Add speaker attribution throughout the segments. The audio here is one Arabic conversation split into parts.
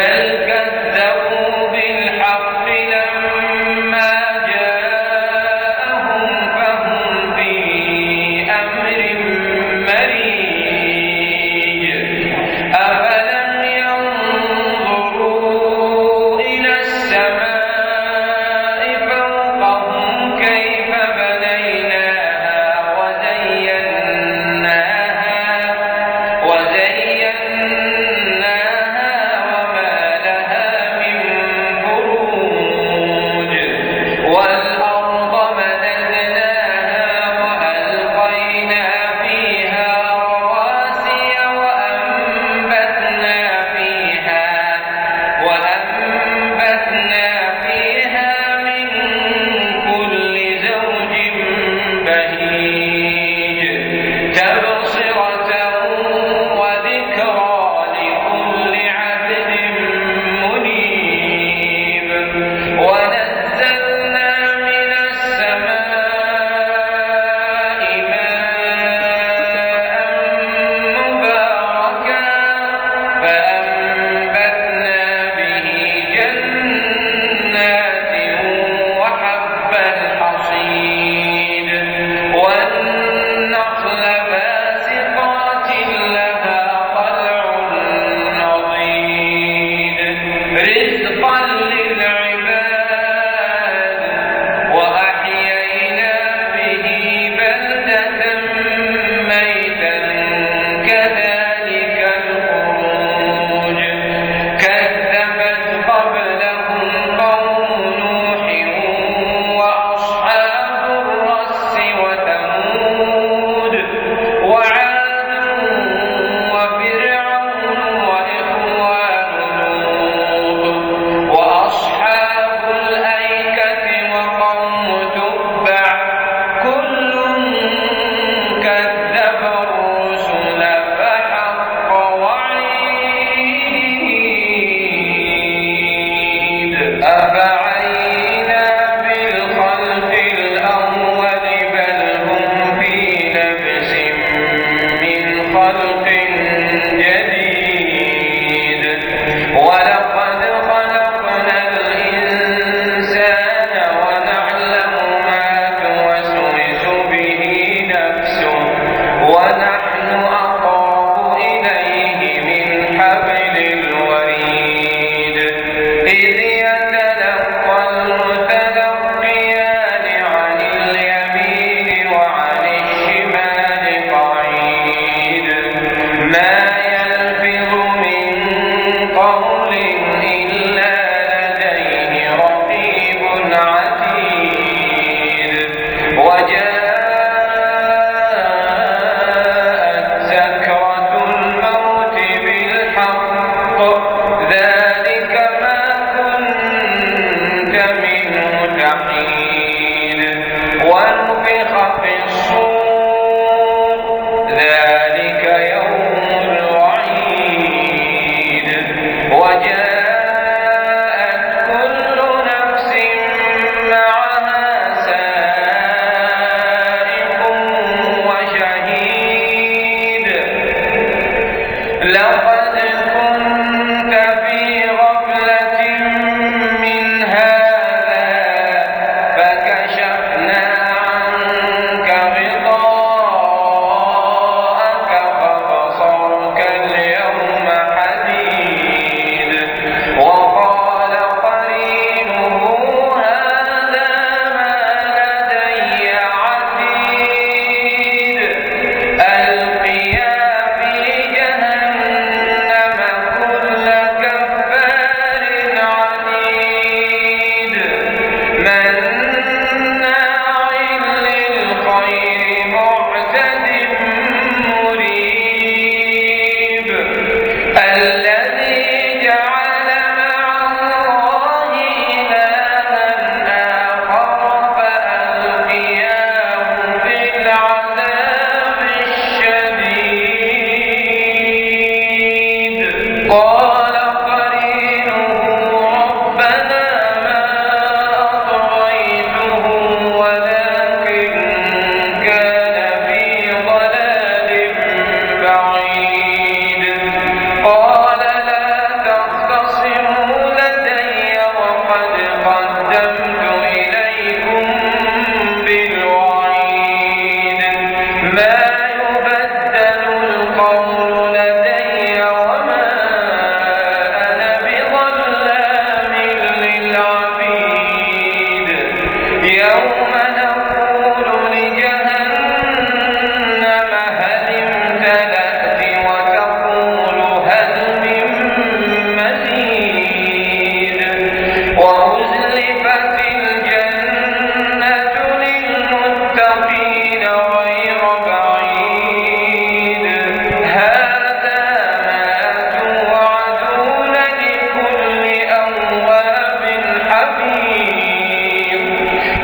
Speaker 1: Israel one leader لقد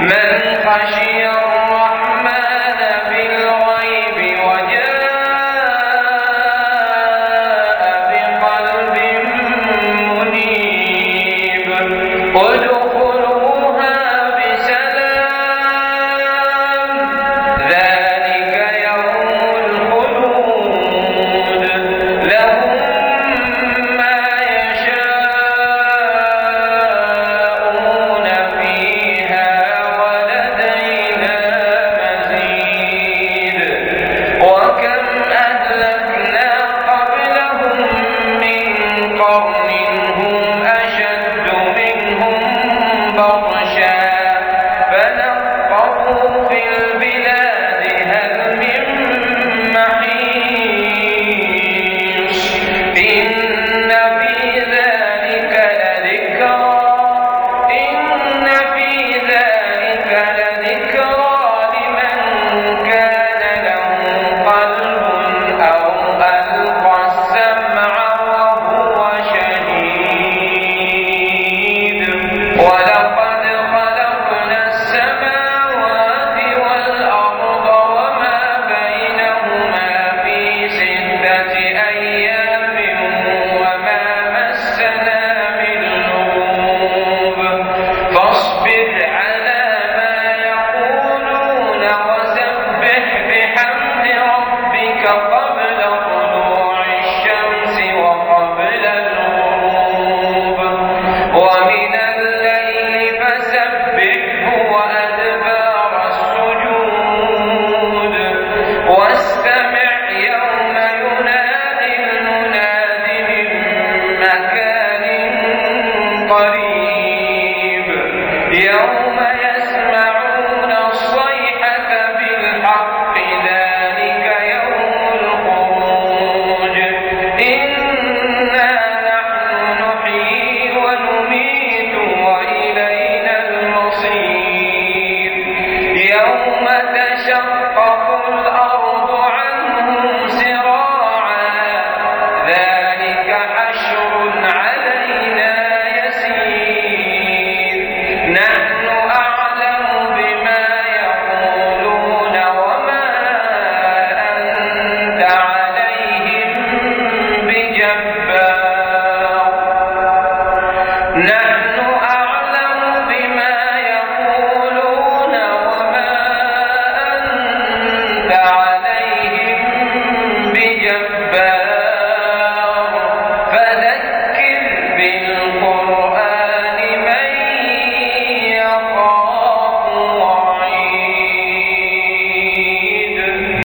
Speaker 1: من